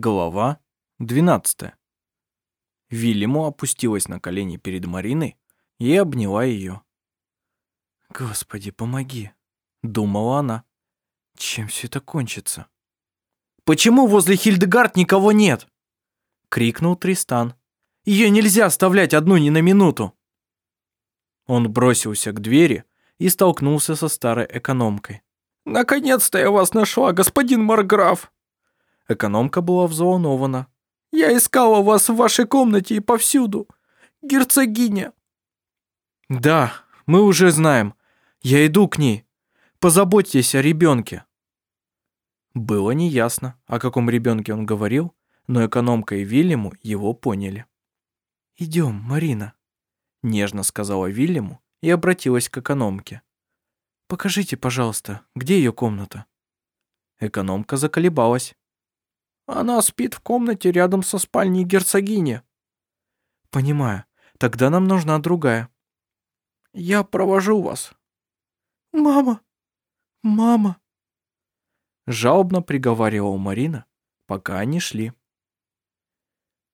Глава 12. Вильяму опустилась на колени перед Мариной и обняла ее. «Господи, помоги!» — думала она. «Чем все это кончится?» «Почему возле Хильдегард никого нет?» — крикнул Тристан. «Ее нельзя оставлять одну ни на минуту!» Он бросился к двери и столкнулся со старой экономкой. «Наконец-то я вас нашла, господин Марграф!» Экономка была взволнована. «Я искала вас в вашей комнате и повсюду. Герцогиня!» «Да, мы уже знаем. Я иду к ней. Позаботьтесь о ребенке». Было неясно, о каком ребенке он говорил, но экономка и Вильяму его поняли. «Идем, Марина», — нежно сказала Вильяму и обратилась к экономке. «Покажите, пожалуйста, где ее комната?» Экономка заколебалась. Она спит в комнате рядом со спальней герцогини. Понимаю. Тогда нам нужна другая. Я провожу вас. Мама! Мама! Жалобно приговаривала Марина, пока они шли.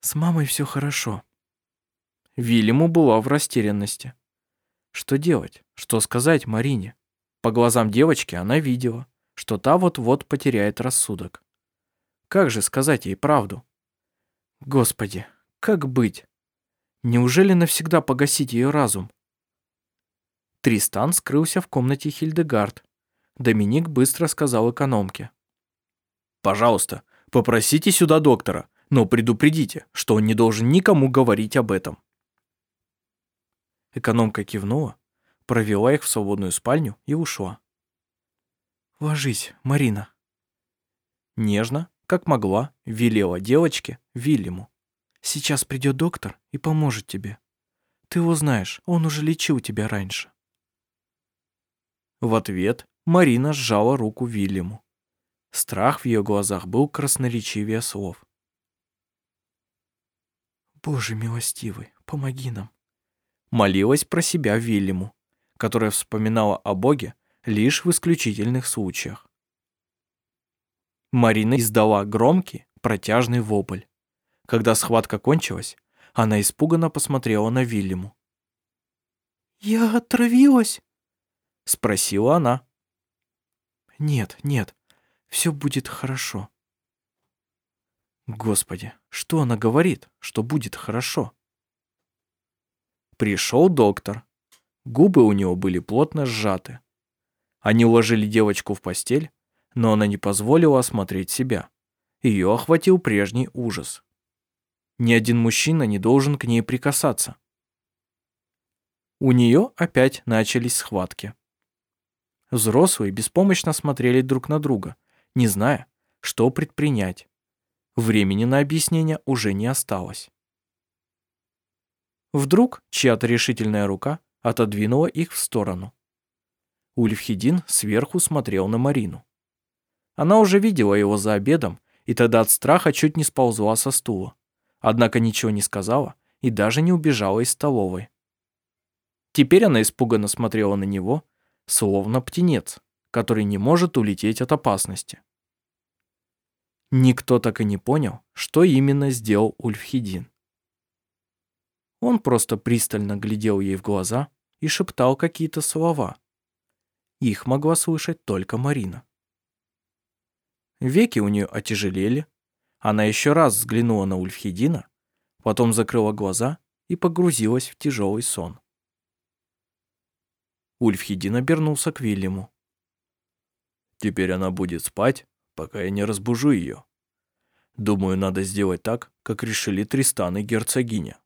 С мамой все хорошо. Вильяму была в растерянности. Что делать? Что сказать Марине? По глазам девочки она видела, что та вот-вот потеряет рассудок. Как же сказать ей правду? Господи, как быть? Неужели навсегда погасить ее разум? Тристан скрылся в комнате Хильдегард. Доминик быстро сказал экономке. «Пожалуйста, попросите сюда доктора, но предупредите, что он не должен никому говорить об этом». Экономка кивнула, провела их в свободную спальню и ушла. «Ложись, Марина». Нежно, как могла, велела девочке Вильяму. «Сейчас придет доктор и поможет тебе. Ты его знаешь, он уже лечил тебя раньше». В ответ Марина сжала руку Вильяму. Страх в ее глазах был красноречивее слов. «Боже милостивый, помоги нам!» Молилась про себя Вильяму, которая вспоминала о Боге лишь в исключительных случаях. Марина издала громкий, протяжный вопль. Когда схватка кончилась, она испуганно посмотрела на Вильяму. «Я отравилась?» — спросила она. «Нет, нет, все будет хорошо». Господи, что она говорит, что будет хорошо? Пришел доктор. Губы у него были плотно сжаты. Они уложили девочку в постель, но она не позволила осмотреть себя. Ее охватил прежний ужас. Ни один мужчина не должен к ней прикасаться. У нее опять начались схватки. Взрослые беспомощно смотрели друг на друга, не зная, что предпринять. Времени на объяснение уже не осталось. Вдруг чья-то решительная рука отодвинула их в сторону. Ульфхедин сверху смотрел на Марину. Она уже видела его за обедом, и тогда от страха чуть не сползла со стула. Однако ничего не сказала и даже не убежала из столовой. Теперь она испуганно смотрела на него, словно птенец, который не может улететь от опасности. Никто так и не понял, что именно сделал Ульфхедин. Он просто пристально глядел ей в глаза и шептал какие-то слова. Их могла слышать только Марина. Веки у нее отяжелели. Она еще раз взглянула на Ульфхедина, потом закрыла глаза и погрузилась в тяжелый сон. Ульфхедин обернулся к Вильяму. «Теперь она будет спать, пока я не разбужу ее. Думаю, надо сделать так, как решили Тристан и герцогиня.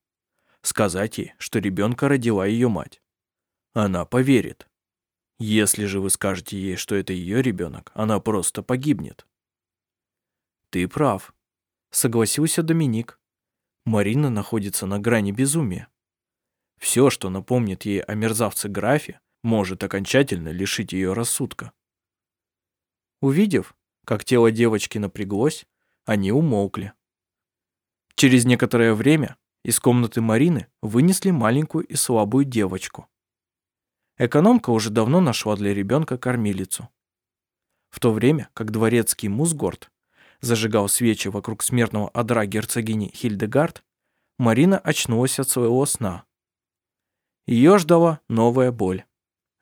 Сказать ей, что ребенка родила ее мать. Она поверит. Если же вы скажете ей, что это ее ребенок, она просто погибнет. «Ты прав», — согласился Доминик. Марина находится на грани безумия. Все, что напомнит ей о мерзавце графе, может окончательно лишить ее рассудка. Увидев, как тело девочки напряглось, они умолкли. Через некоторое время из комнаты Марины вынесли маленькую и слабую девочку. Экономка уже давно нашла для ребенка кормилицу. В то время как дворецкий Мусгорд зажигал свечи вокруг смертного одра герцогини Хильдегард, Марина очнулась от своего сна. Ее ждала новая боль,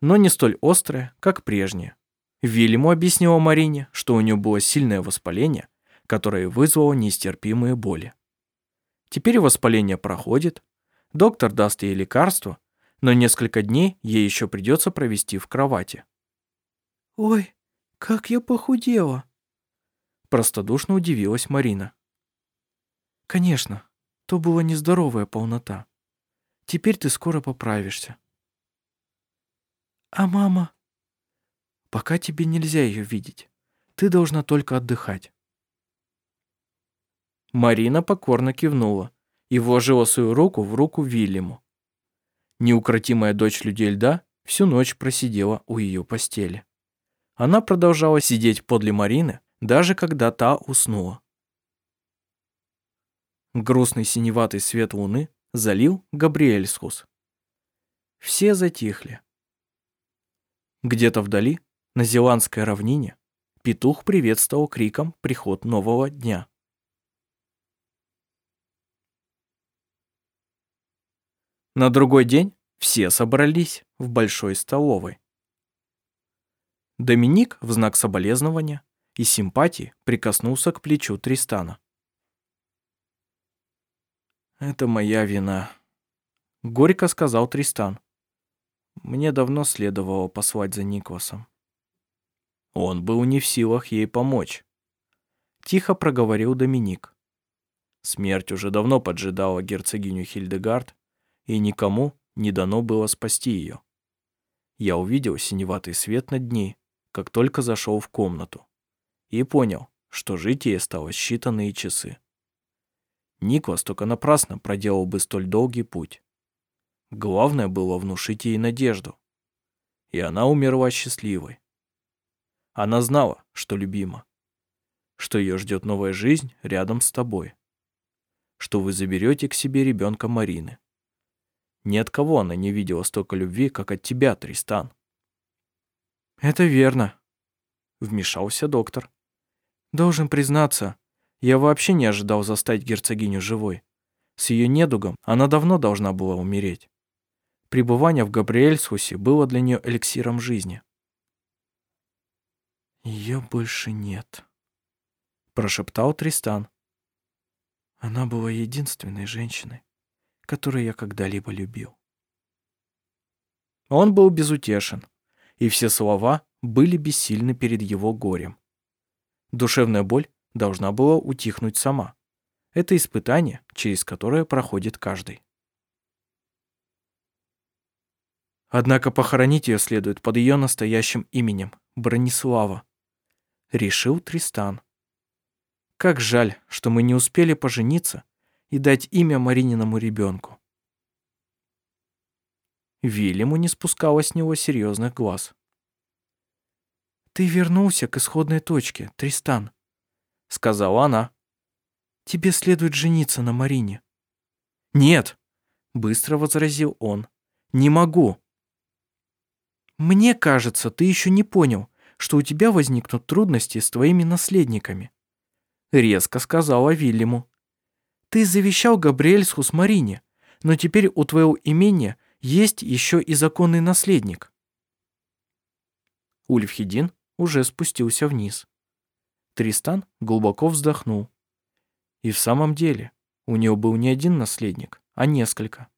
но не столь острая, как прежняя. Вильяму объяснила Марине, что у нее было сильное воспаление, которое вызвало нестерпимые боли. Теперь воспаление проходит, доктор даст ей лекарство, но несколько дней ей еще придется провести в кровати. «Ой, как я похудела!» Простодушно удивилась Марина. «Конечно, то была нездоровая полнота. Теперь ты скоро поправишься». «А мама?» «Пока тебе нельзя ее видеть. Ты должна только отдыхать». Марина покорно кивнула и вложила свою руку в руку Вильяму. Неукротимая дочь людей льда всю ночь просидела у ее постели. Она продолжала сидеть подле Марины, даже когда та уснула. Грустный синеватый свет луны залил Габриэльсхус. Все затихли. Где-то вдали, на Зеландской равнине, петух приветствовал криком приход нового дня. На другой день все собрались в большой столовой. Доминик в знак соболезнования и симпатии прикоснулся к плечу Тристана. «Это моя вина», — горько сказал Тристан. «Мне давно следовало послать за Никвасом». Он был не в силах ей помочь. Тихо проговорил Доминик. Смерть уже давно поджидала герцогиню Хильдегард, и никому не дано было спасти ее. Я увидел синеватый свет над ней, как только зашел в комнату, и понял, что жить ей осталось считанные часы. Никлас только напрасно проделал бы столь долгий путь. Главное было внушить ей надежду. И она умерла счастливой. Она знала, что любима, что ее ждет новая жизнь рядом с тобой, что вы заберете к себе ребенка Марины, ни от кого она не видела столько любви, как от тебя, Тристан. Это верно, вмешался доктор. Должен признаться, я вообще не ожидал застать герцогиню живой. С ее недугом она давно должна была умереть. Пребывание в Габриэльсхусе было для нее эликсиром жизни. Ее больше нет, прошептал Тристан. Она была единственной женщиной, который я когда-либо любил. Он был безутешен, и все слова были бессильны перед его горем. Душевная боль должна была утихнуть сама. Это испытание, через которое проходит каждый. Однако похоронить ее следует под ее настоящим именем – Бронислава. Решил Тристан. Как жаль, что мы не успели пожениться и дать имя Марининому ребенку. Вильяму не спускала с него серьезных глаз. «Ты вернулся к исходной точке, Тристан», — сказала она. «Тебе следует жениться на Марине». «Нет», — быстро возразил он, — «не могу». «Мне кажется, ты еще не понял, что у тебя возникнут трудности с твоими наследниками», — резко сказала Вильяму. Ты завещал Габриэльсху с Марине, но теперь у твоего имения есть еще и законный наследник. Ульфхедин уже спустился вниз. Тристан глубоко вздохнул. И в самом деле, у него был не один наследник, а несколько.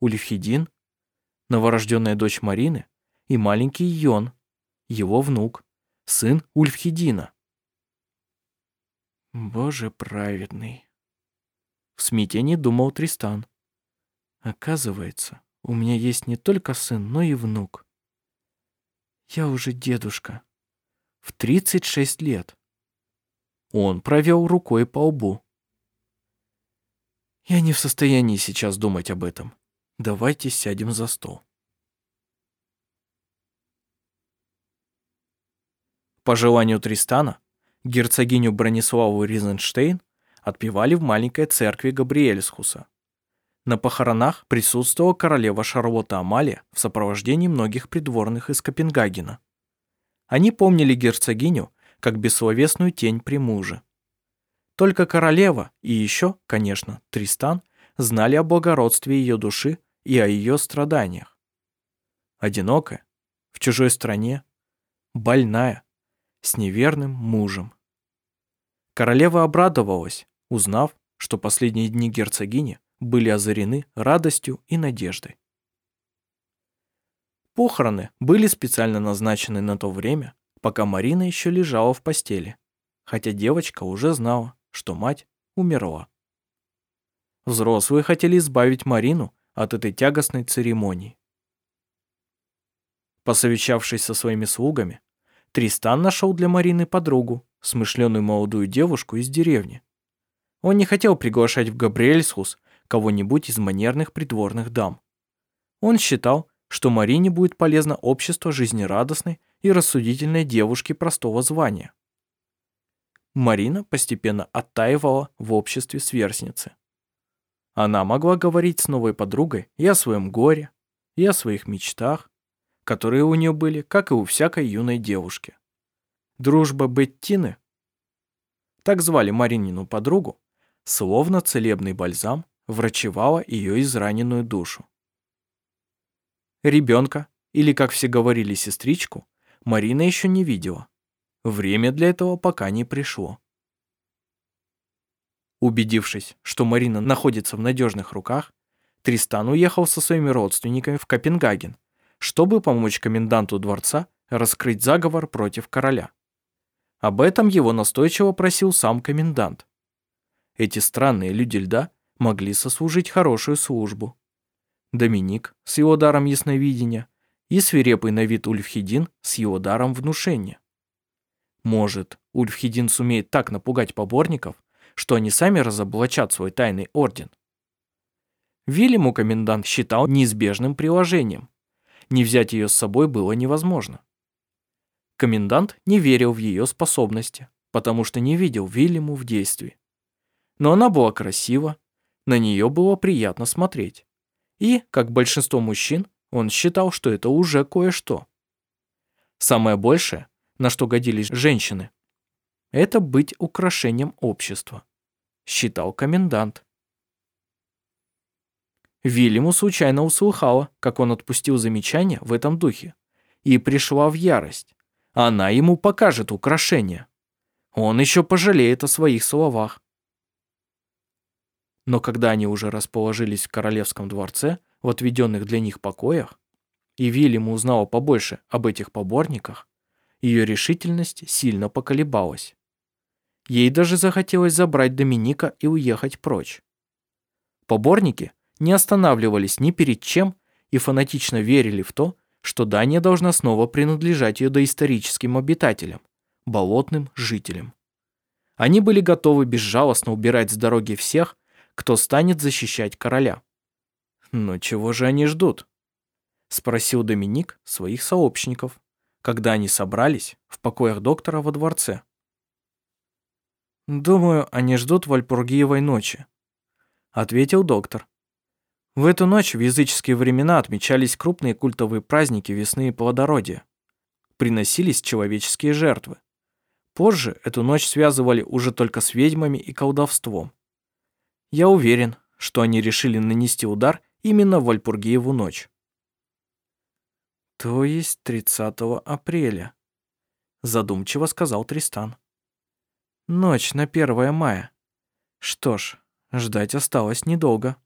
Ульфхедин, новорожденная дочь Марины, и маленький Йон, его внук, сын Ульфхедина. Боже праведный. В смятении думал Тристан. Оказывается, у меня есть не только сын, но и внук. Я уже дедушка. В 36 лет. Он провел рукой по лбу. Я не в состоянии сейчас думать об этом. Давайте сядем за стол. По желанию Тристана, герцогиню Брониславу Ризенштейн отпевали в маленькой церкви Габриэльсхуса. На похоронах присутствовала королева Шарлотта Амалия в сопровождении многих придворных из Копенгагена. Они помнили герцогиню как бессловесную тень при муже. Только королева и еще, конечно, Тристан знали о благородстве ее души и о ее страданиях. Одинокая, в чужой стране, больная, с неверным мужем. Королева обрадовалась, узнав, что последние дни герцогини были озарены радостью и надеждой. Похороны были специально назначены на то время, пока Марина еще лежала в постели, хотя девочка уже знала, что мать умерла. Взрослые хотели избавить Марину от этой тягостной церемонии. Посовещавшись со своими слугами, Тристан нашел для Марины подругу, смышленую молодую девушку из деревни. Он не хотел приглашать в Габриэльсхус кого-нибудь из манерных придворных дам. Он считал, что Марине будет полезно общество жизнерадостной и рассудительной девушки простого звания. Марина постепенно оттаивала в обществе сверстницы. Она могла говорить с новой подругой и о своем горе, и о своих мечтах, которые у нее были, как и у всякой юной девушки. Дружба Беттины, так звали Маринину подругу, словно целебный бальзам, врачевала ее израненную душу. Ребенка, или, как все говорили, сестричку, Марина еще не видела. Время для этого пока не пришло. Убедившись, что Марина находится в надежных руках, Тристан уехал со своими родственниками в Копенгаген, чтобы помочь коменданту дворца раскрыть заговор против короля. Об этом его настойчиво просил сам комендант. Эти странные люди льда могли сослужить хорошую службу. Доминик с его даром ясновидения и свирепый на вид Ульфхедин с его даром внушения. Может, Ульфхедин сумеет так напугать поборников, что они сами разоблачат свой тайный орден. Вильяму комендант считал неизбежным приложением. Не взять ее с собой было невозможно. Комендант не верил в ее способности, потому что не видел Вильяму в действии. Но она была красива, на нее было приятно смотреть. И, как большинство мужчин, он считал, что это уже кое-что. Самое большее, на что годились женщины, это быть украшением общества, считал комендант. Вильяму случайно услыхала, как он отпустил замечание в этом духе, и пришла в ярость. Она ему покажет украшение. Он еще пожалеет о своих словах. Но когда они уже расположились в королевском дворце, в отведенных для них покоях, и Вильяму узнала побольше об этих поборниках, ее решительность сильно поколебалась. Ей даже захотелось забрать Доминика и уехать прочь. Поборники не останавливались ни перед чем и фанатично верили в то, что Дания должна снова принадлежать ее доисторическим обитателям, болотным жителям. Они были готовы безжалостно убирать с дороги всех, кто станет защищать короля. «Но чего же они ждут?» — спросил Доминик своих сообщников, когда они собрались в покоях доктора во дворце. «Думаю, они ждут Вальпургиевой ночи», — ответил доктор. В эту ночь в языческие времена отмечались крупные культовые праздники весны и плодородия. Приносились человеческие жертвы. Позже эту ночь связывали уже только с ведьмами и колдовством. Я уверен, что они решили нанести удар именно в Вальпургиеву ночь. То есть 30 апреля, задумчиво сказал Тристан. Ночь на 1 мая. Что ж, ждать осталось недолго.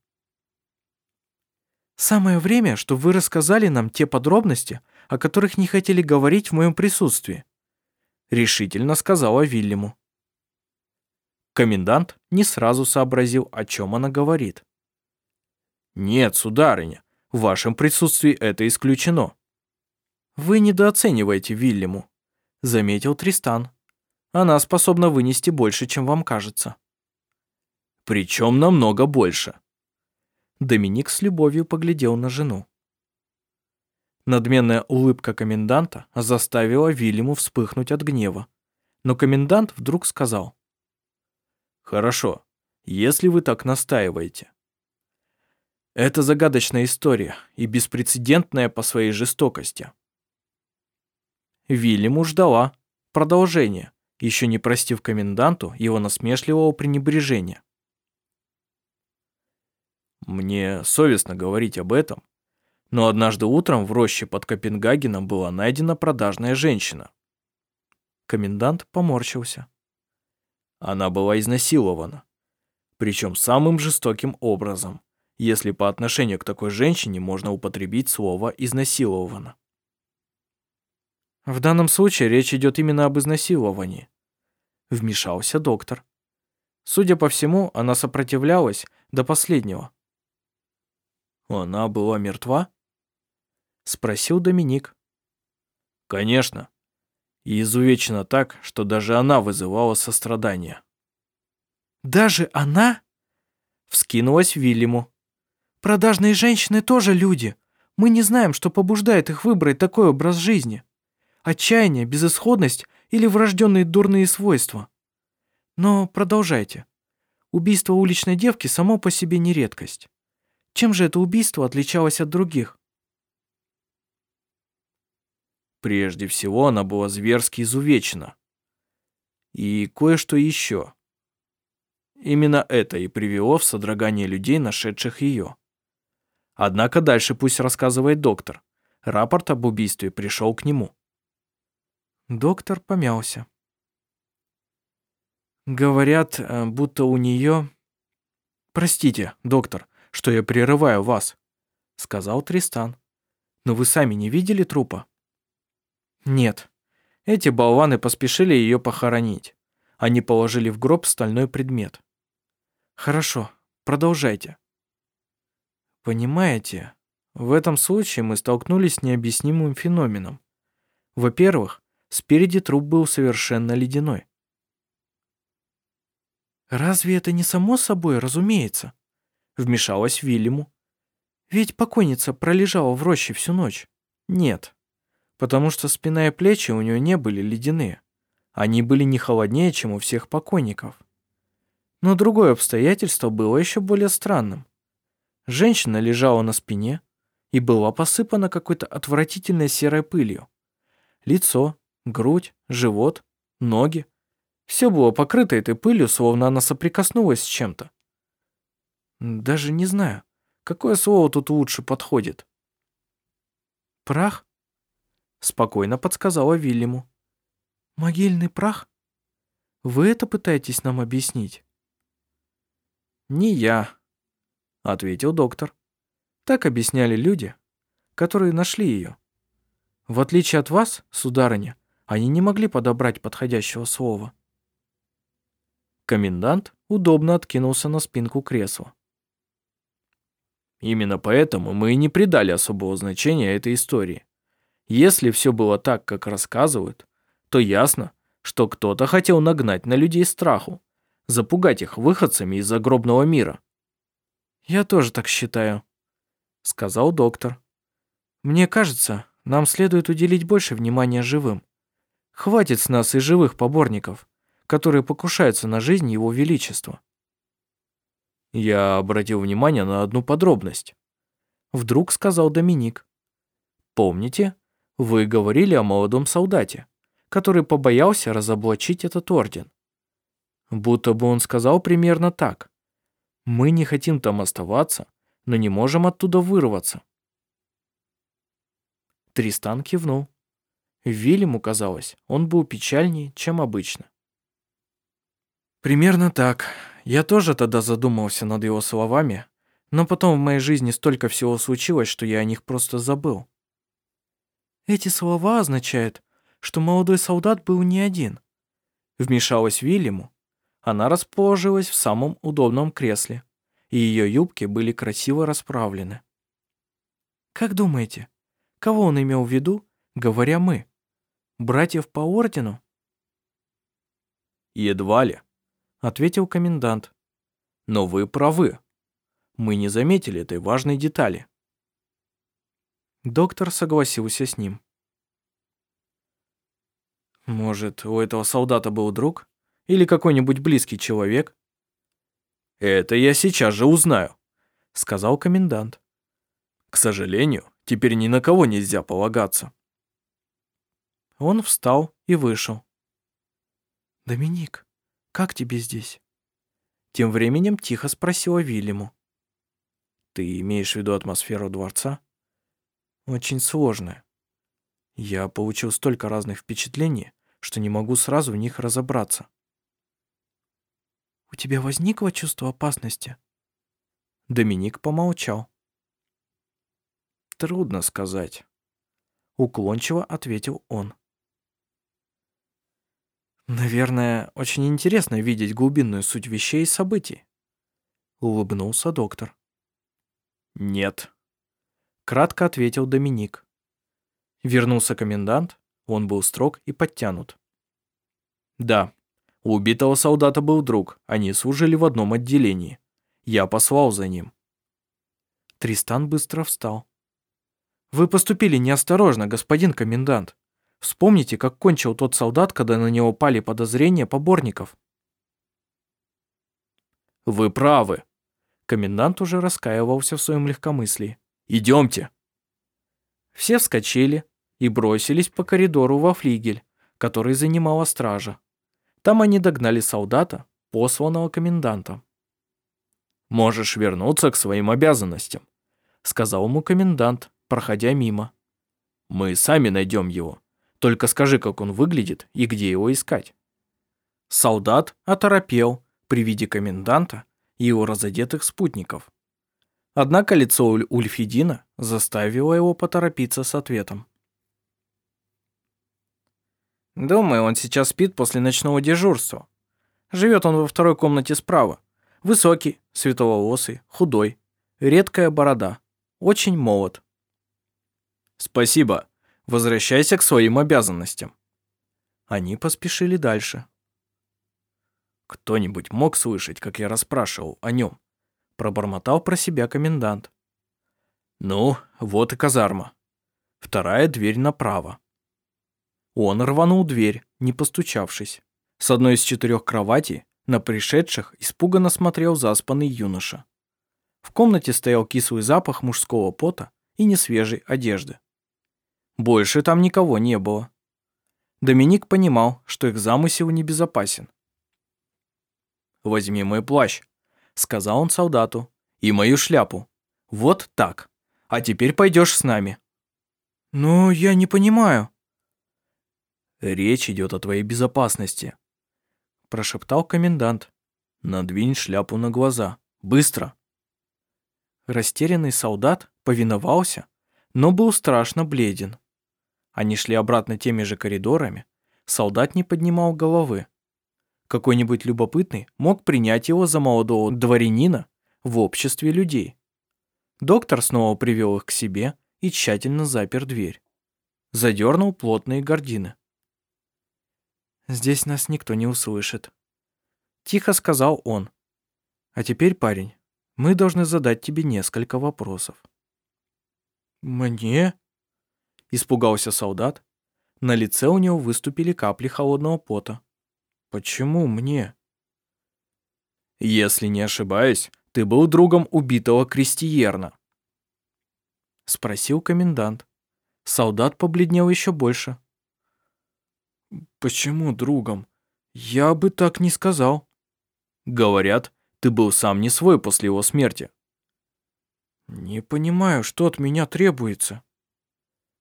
Самое время, чтобы вы рассказали нам те подробности, о которых не хотели говорить в моем присутствии, решительно сказала Вильяму. Комендант не сразу сообразил, о чем она говорит. «Нет, сударыня, в вашем присутствии это исключено». «Вы недооцениваете Вильяму», — заметил Тристан. «Она способна вынести больше, чем вам кажется». «Причем намного больше». Доминик с любовью поглядел на жену. Надменная улыбка коменданта заставила Вильяму вспыхнуть от гнева. Но комендант вдруг сказал. Хорошо, если вы так настаиваете. Это загадочная история и беспрецедентная по своей жестокости. Вильяму ждала продолжение еще не простив коменданту его насмешливого пренебрежения. Мне совестно говорить об этом, но однажды утром в роще под Копенгагеном была найдена продажная женщина. Комендант поморщился. Она была изнасилована, причем самым жестоким образом, если по отношению к такой женщине можно употребить слово «изнасиловано». В данном случае речь идет именно об изнасиловании. Вмешался доктор. Судя по всему, она сопротивлялась до последнего. Она была мертва? Спросил Доминик. Конечно. И изувечена так, что даже она вызывала сострадание. Даже она? Вскинулась Вильяму. Продажные женщины тоже люди. Мы не знаем, что побуждает их выбрать такой образ жизни. Отчаяние, безысходность или врожденные дурные свойства. Но продолжайте. Убийство уличной девки само по себе не редкость. Чем же это убийство отличалось от других? Прежде всего, она была зверски изувечена. И кое-что еще. Именно это и привело в содрогание людей, нашедших ее. Однако дальше пусть рассказывает доктор. Рапорт об убийстве пришел к нему. Доктор помялся. Говорят, э, будто у нее... Простите, доктор, что я прерываю вас, сказал Тристан. Но вы сами не видели трупа? Нет. Эти болваны поспешили ее похоронить. Они положили в гроб стальной предмет. Хорошо, продолжайте. Понимаете, в этом случае мы столкнулись с необъяснимым феноменом. Во-первых, спереди труп был совершенно ледяной. «Разве это не само собой разумеется?» Вмешалась Вильяму. «Ведь покойница пролежала в роще всю ночь». «Нет, потому что спина и плечи у нее не были ледяные. Они были не холоднее, чем у всех покойников. Но другое обстоятельство было еще более странным. Женщина лежала на спине и была посыпана какой-то отвратительной серой пылью. Лицо, грудь, живот, ноги. Все было покрыто этой пылью, словно она соприкоснулась с чем-то. Даже не знаю, какое слово тут лучше подходит. «Прах?» — спокойно подсказала Вильяму. «Могильный прах? Вы это пытаетесь нам объяснить?» «Не я», — ответил доктор. «Так объясняли люди, которые нашли ее. В отличие от вас, сударыня, они не могли подобрать подходящего слова». Комендант удобно откинулся на спинку кресла. Именно поэтому мы и не придали особого значения этой истории. Если все было так, как рассказывают, то ясно, что кто-то хотел нагнать на людей страху, запугать их выходцами из загробного мира. «Я тоже так считаю», — сказал доктор. «Мне кажется, нам следует уделить больше внимания живым. Хватит с нас и живых поборников, которые покушаются на жизнь Его Величества». Я обратил внимание на одну подробность. Вдруг сказал Доминик. «Помните, вы говорили о молодом солдате, который побоялся разоблачить этот орден? Будто бы он сказал примерно так. Мы не хотим там оставаться, но не можем оттуда вырваться. Тристан кивнул. Вильяму казалось, он был печальнее, чем обычно. Примерно так. Я тоже тогда задумался над его словами, но потом в моей жизни столько всего случилось, что я о них просто забыл. Эти слова означают, что молодой солдат был не один. Вмешалась Вильяму, она расположилась в самом удобном кресле, и ее юбки были красиво расправлены. «Как думаете, кого он имел в виду, говоря «мы»? Братьев по ордену?» «Едва ли», — ответил комендант. «Но вы правы. Мы не заметили этой важной детали». Доктор согласился с ним. «Может, у этого солдата был друг?» Или какой-нибудь близкий человек?» «Это я сейчас же узнаю», — сказал комендант. «К сожалению, теперь ни на кого нельзя полагаться». Он встал и вышел. «Доминик, как тебе здесь?» Тем временем тихо спросила Вильяму. «Ты имеешь в виду атмосферу дворца?» «Очень сложная. Я получил столько разных впечатлений, что не могу сразу в них разобраться». «У тебя возникло чувство опасности?» Доминик помолчал. «Трудно сказать», — уклончиво ответил он. «Наверное, очень интересно видеть глубинную суть вещей и событий», — улыбнулся доктор. «Нет», — кратко ответил Доминик. Вернулся комендант, он был строг и подтянут. «Да, у убитого солдата был друг, они служили в одном отделении. Я послал за ним». Тристан быстро встал. «Вы поступили неосторожно, господин комендант. Вспомните, как кончил тот солдат, когда на него пали подозрения поборников. Вы правы. Комендант уже раскаивался в своем легкомыслии. Идемте. Все вскочили и бросились по коридору во флигель, который занимала стража. Там они догнали солдата, посланного комендантом. «Можешь вернуться к своим обязанностям», — сказал ему комендант, проходя мимо. «Мы сами найдем его. Только скажи, как он выглядит и где его искать». Солдат оторопел при виде коменданта и его разодетых спутников. Однако лицо Ульфидина заставило его поторопиться с ответом. «Думаю, он сейчас спит после ночного дежурства. Живет он во второй комнате справа. Высокий, светловолосый, худой, редкая борода, очень молод». «Спасибо», Возвращайся к своим обязанностям». Они поспешили дальше. Кто-нибудь мог слышать, как я расспрашивал о нем? Пробормотал про себя комендант. Ну, вот и казарма. Вторая дверь направо. Он рванул дверь, не постучавшись. С одной из четырех кроватей на пришедших испуганно смотрел заспанный юноша. В комнате стоял кислый запах мужского пота и несвежей одежды. Больше там никого не было. Доминик понимал, что их замысел небезопасен. «Возьми мой плащ», — сказал он солдату, — «и мою шляпу. Вот так. А теперь пойдешь с нами». «Но я не понимаю». «Речь идет о твоей безопасности», — прошептал комендант. «Надвинь шляпу на глаза. Быстро!» Растерянный солдат повиновался, но был страшно бледен. Они шли обратно теми же коридорами. Солдат не поднимал головы. Какой-нибудь любопытный мог принять его за молодого дворянина в обществе людей. Доктор снова привел их к себе и тщательно запер дверь. Задернул плотные гардины. «Здесь нас никто не услышит», — тихо сказал он. «А теперь, парень, мы должны задать тебе несколько вопросов». «Мне?» Испугался солдат. На лице у него выступили капли холодного пота. «Почему мне?» «Если не ошибаюсь, ты был другом убитого Крестиерна», — спросил комендант. Солдат побледнел еще больше. «Почему другом? Я бы так не сказал». «Говорят, ты был сам не свой после его смерти». «Не понимаю, что от меня требуется».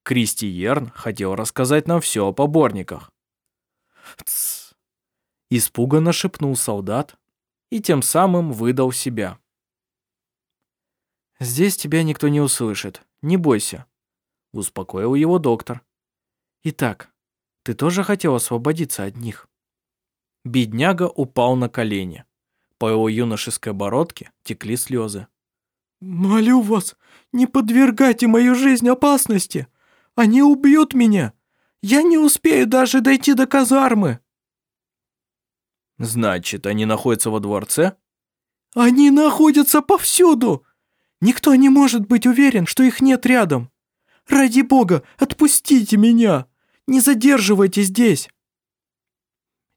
Кристи Ерн хотел рассказать нам все о поборниках. Тсс. Испуганно шепнул солдат и тем самым выдал себя. «Здесь тебя никто не услышит, не бойся», — успокоил его доктор. «Итак, ты тоже хотел освободиться от них?» Бедняга упал на колени. По его юношеской бородке текли слезы. «Молю вас, не подвергайте мою жизнь опасности!» Они убьют меня! Я не успею даже дойти до казармы!» «Значит, они находятся во дворце?» «Они находятся повсюду! Никто не может быть уверен, что их нет рядом! Ради бога, отпустите меня! Не задерживайте здесь!»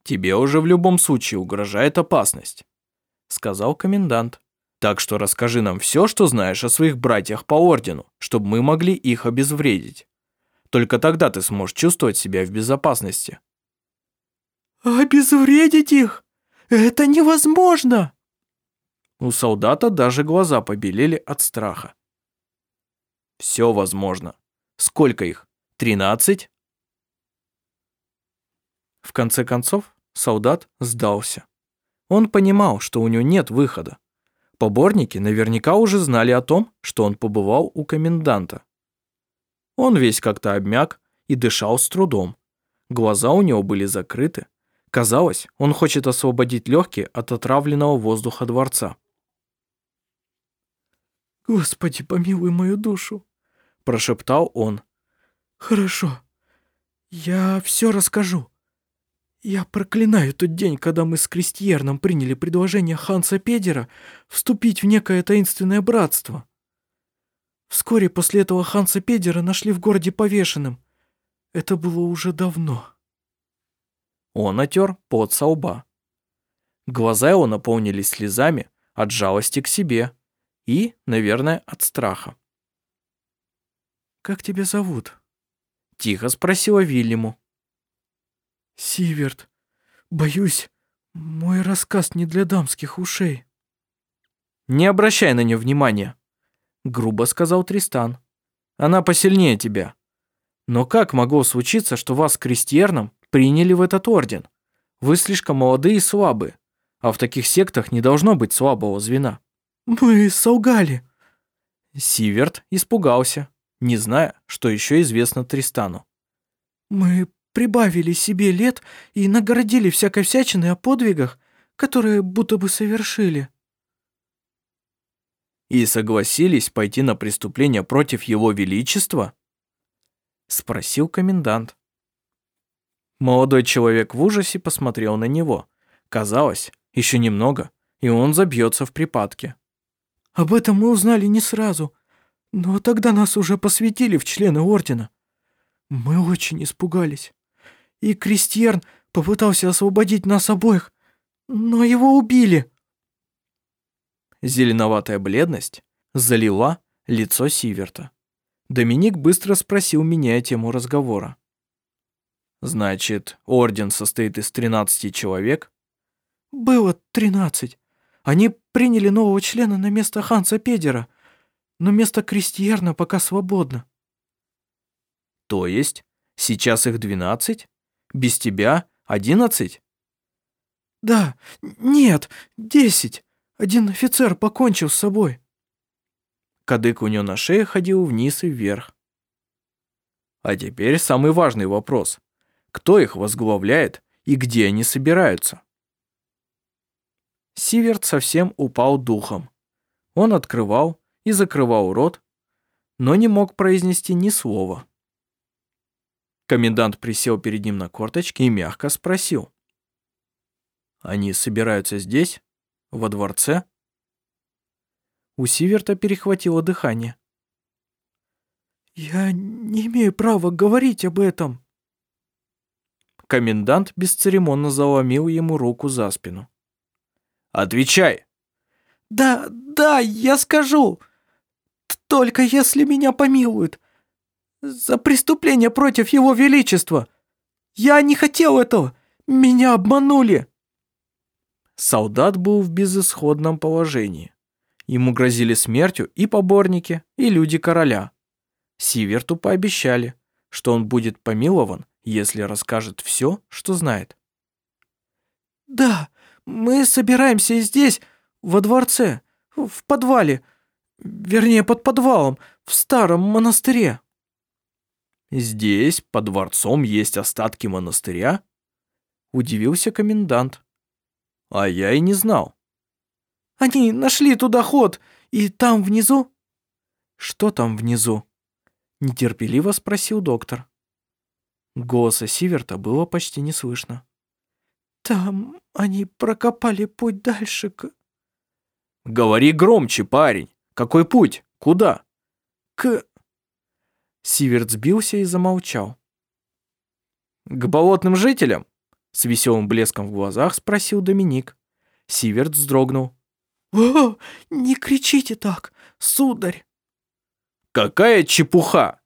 «Тебе уже в любом случае угрожает опасность», — сказал комендант. «Так что расскажи нам все, что знаешь о своих братьях по ордену, чтобы мы могли их обезвредить». Только тогда ты сможешь чувствовать себя в безопасности. «Обезвредить их? Это невозможно!» У солдата даже глаза побелели от страха. «Все возможно. Сколько их? Тринадцать?» В конце концов, солдат сдался. Он понимал, что у него нет выхода. Поборники наверняка уже знали о том, что он побывал у коменданта. Он весь как-то обмяк и дышал с трудом. Глаза у него были закрыты. Казалось, он хочет освободить легкие от отравленного воздуха дворца. «Господи, помилуй мою душу!» – прошептал он. «Хорошо, я все расскажу. Я проклинаю тот день, когда мы с Крестьерном приняли предложение Ханса Педера вступить в некое таинственное братство. Вскоре после этого Ханса Педера нашли в городе повешенным. Это было уже давно. Он отер пот со лба. Глаза его наполнились слезами от жалости к себе и, наверное, от страха. «Как тебя зовут?» — тихо спросила Вильяму. «Сиверт, боюсь, мой рассказ не для дамских ушей». «Не обращай на нее внимания», — грубо сказал Тристан. «Она посильнее тебя. Но как могло случиться, что вас, крестьерном, приняли в этот орден? Вы слишком молодые и слабые, а в таких сектах не должно быть слабого звена». «Мы солгали». Сиверт испугался, не зная, что еще известно Тристану. «Мы прибавили себе лет и наградили всякой всячиной о подвигах, которые будто бы совершили. И согласились пойти на преступление против его величества? Спросил комендант. Молодой человек в ужасе посмотрел на него. Казалось, еще немного, и он забьется в припадке. «Об этом мы узнали не сразу, но тогда нас уже посвятили в члены ордена. Мы очень испугались и Кристиерн попытался освободить нас обоих, но его убили». Зеленоватая бледность залила лицо Сиверта. Доминик быстро спросил, меняя тему разговора. «Значит, орден состоит из 13 человек?» «Было 13. Они приняли нового члена на место Ханса Педера, но место Кристиерна пока свободно». «То есть сейчас их 12?» Без тебя одиннадцать?» «Да, нет, десять. Один офицер покончил с собой». Кадык у него на шее ходил вниз и вверх. А теперь самый важный вопрос. Кто их возглавляет и где они собираются? Сиверт совсем упал духом. Он открывал и закрывал рот, но не мог произнести ни слова. Комендант присел перед ним на корточки и мягко спросил. «Они собираются здесь? Во дворце?» У Сиверта перехватило дыхание. «Я не имею права говорить об этом». Комендант бесцеремонно заломил ему руку за спину. «Отвечай!» «Да, да, я скажу. Только если меня помилуют за преступление против его величества. Я не хотел этого. Меня обманули. Солдат был в безысходном положении. Ему грозили смертью и поборники, и люди короля. Сиверту пообещали, что он будет помилован, если расскажет все, что знает. «Да, мы собираемся здесь, во дворце, в подвале, вернее, под подвалом, в старом монастыре». «Здесь, под дворцом, есть остатки монастыря?» Удивился комендант. «А я и не знал». «Они нашли туда ход, и там внизу...» «Что там внизу?» Нетерпеливо спросил доктор. Голоса Сиверта было почти не слышно. «Там они прокопали путь дальше к...» «Говори громче, парень! Какой путь? Куда?» «К...» Сиверт сбился и замолчал. «К болотным жителям?» С веселым блеском в глазах спросил Доминик. Сиверт вздрогнул. «О, не кричите так, сударь!» «Какая чепуха!»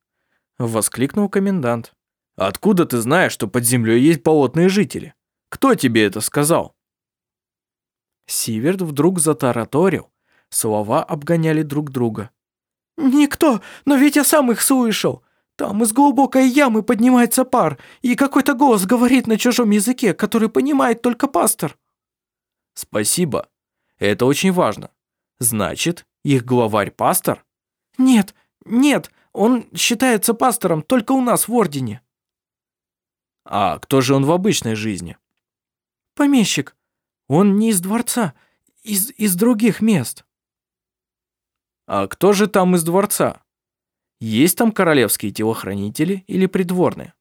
Воскликнул комендант. «Откуда ты знаешь, что под землей есть болотные жители? Кто тебе это сказал?» Сиверт вдруг затараторил. Слова обгоняли друг друга. «Никто, но ведь я сам их слышал. Там из глубокой ямы поднимается пар, и какой-то голос говорит на чужом языке, который понимает только пастор». «Спасибо. Это очень важно. Значит, их главарь пастор?» «Нет, нет, он считается пастором только у нас в Ордене». «А кто же он в обычной жизни?» «Помещик. Он не из дворца, из, из других мест». «А кто же там из дворца? Есть там королевские телохранители или придворные?»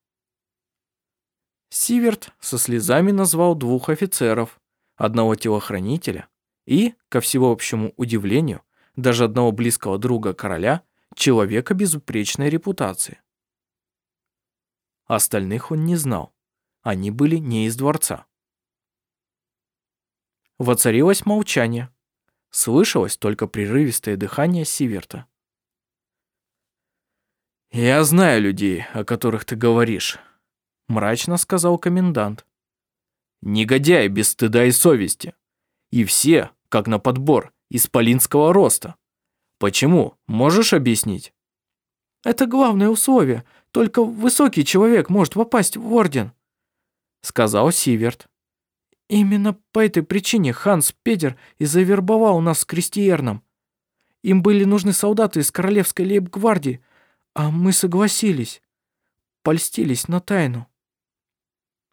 Сиверт со слезами назвал двух офицеров, одного телохранителя и, ко всеобщему удивлению, даже одного близкого друга короля, человека безупречной репутации. Остальных он не знал. Они были не из дворца. Воцарилось молчание. Слышалось только прерывистое дыхание Сиверта. «Я знаю людей, о которых ты говоришь», — мрачно сказал комендант. «Негодяи без стыда и совести. И все, как на подбор, исполинского роста. Почему? Можешь объяснить?» «Это главное условие. Только высокий человек может попасть в орден», — сказал Сиверт. Именно по этой причине Ханс Петер и завербовал нас с Крестиерном. Им были нужны солдаты из королевской лейб-гвардии, а мы согласились. Польстились на тайну.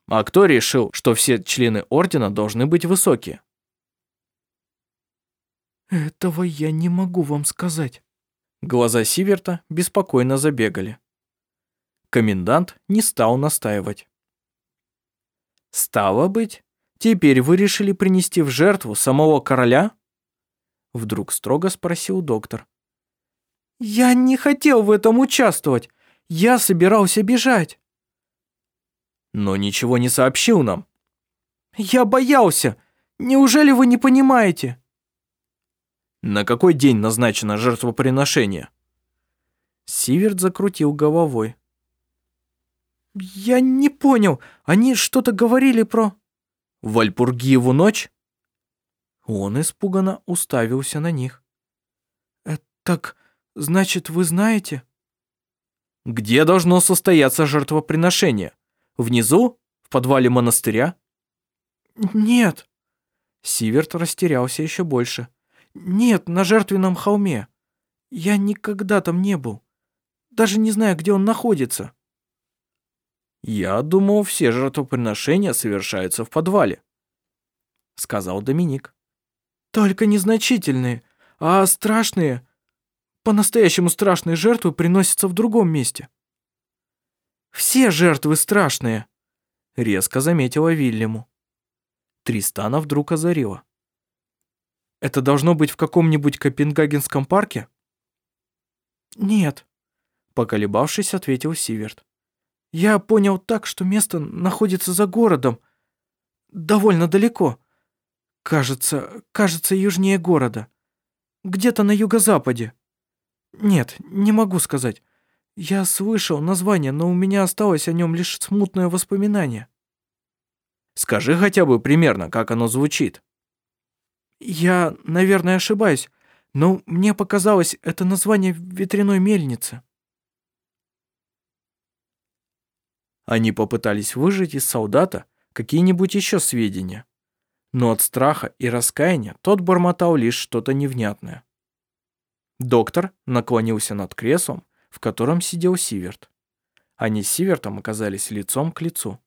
А кто решил, что все члены ордена должны быть высокие? Этого я не могу вам сказать. Глаза Сиверта беспокойно забегали. Комендант не стал настаивать. Стало быть, Теперь вы решили принести в жертву самого короля? Вдруг строго спросил доктор. Я не хотел в этом участвовать. Я собирался бежать. Но ничего не сообщил нам. Я боялся. Неужели вы не понимаете? На какой день назначено жертвоприношение? Сиверт закрутил головой. Я не понял. Они что-то говорили про... Вальпургиеву ночь?» Он испуганно уставился на них. «Э, «Так, значит, вы знаете?» «Где должно состояться жертвоприношение? Внизу? В подвале монастыря?» «Нет». Сиверт растерялся еще больше. «Нет, на жертвенном холме. Я никогда там не был. Даже не знаю, где он находится». «Я думал, все жертвоприношения совершаются в подвале», — сказал Доминик. «Только незначительные, а страшные, по-настоящему страшные жертвы приносятся в другом месте». «Все жертвы страшные», — резко заметила Вильяму. Тристана вдруг озарила. «Это должно быть в каком-нибудь Копенгагенском парке?» «Нет», — поколебавшись, ответил Сиверт. Я понял так, что место находится за городом, довольно далеко. Кажется, кажется, южнее города. Где-то на юго-западе. Нет, не могу сказать. Я слышал название, но у меня осталось о нем лишь смутное воспоминание. Скажи хотя бы примерно, как оно звучит. Я, наверное, ошибаюсь, но мне показалось это название ветряной мельницы. Они попытались выжать из солдата какие-нибудь еще сведения. Но от страха и раскаяния тот бормотал лишь что-то невнятное. Доктор наклонился над креслом, в котором сидел Сиверт. Они с Сивертом оказались лицом к лицу.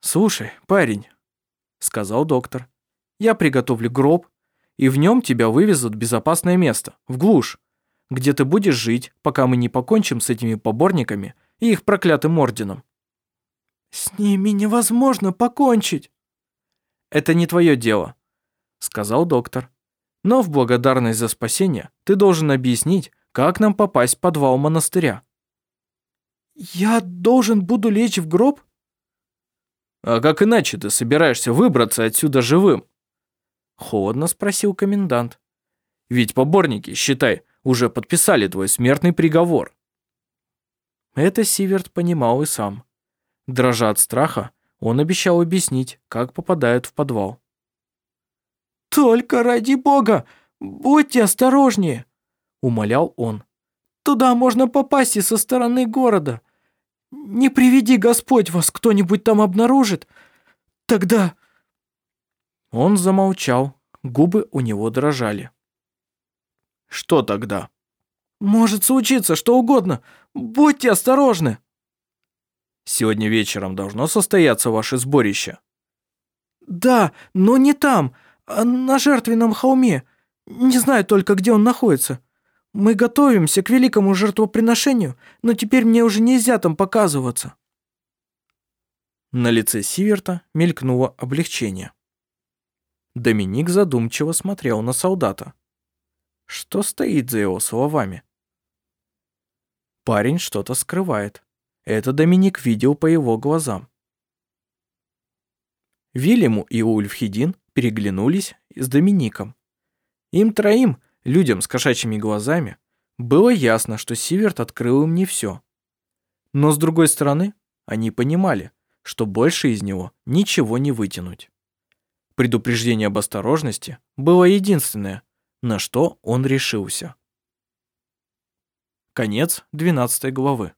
«Слушай, парень», — сказал доктор, — «я приготовлю гроб, и в нем тебя вывезут в безопасное место, в глушь, где ты будешь жить, пока мы не покончим с этими поборниками и их проклятым орденом». «С ними невозможно покончить». «Это не твое дело», — сказал доктор. «Но в благодарность за спасение ты должен объяснить, как нам попасть в подвал монастыря». «Я должен буду лечь в гроб?» «А как иначе ты собираешься выбраться отсюда живым?» Холодно спросил комендант. «Ведь поборники, считай, уже подписали твой смертный приговор». Это Сиверт понимал и сам. Дрожа от страха, он обещал объяснить, как попадают в подвал. «Только ради бога, будьте осторожнее!» – умолял он. «Туда можно попасть и со стороны города. Не приведи Господь вас кто-нибудь там обнаружит, тогда...» Он замолчал, губы у него дрожали. «Что тогда?» «Может случиться что угодно. Будьте осторожны!» «Сегодня вечером должно состояться ваше сборище?» «Да, но не там, а на жертвенном холме. Не знаю только, где он находится. Мы готовимся к великому жертвоприношению, но теперь мне уже нельзя там показываться». На лице Сиверта мелькнуло облегчение. Доминик задумчиво смотрел на солдата. Что стоит за его словами? Парень что-то скрывает. Это Доминик видел по его глазам. Вильяму и Ульфхедин переглянулись с Домиником. Им троим, людям с кошачьими глазами, было ясно, что Сиверт открыл им не все. Но с другой стороны, они понимали, что больше из него ничего не вытянуть. Предупреждение об осторожности было единственное, на что он решился. Конец 12 главы.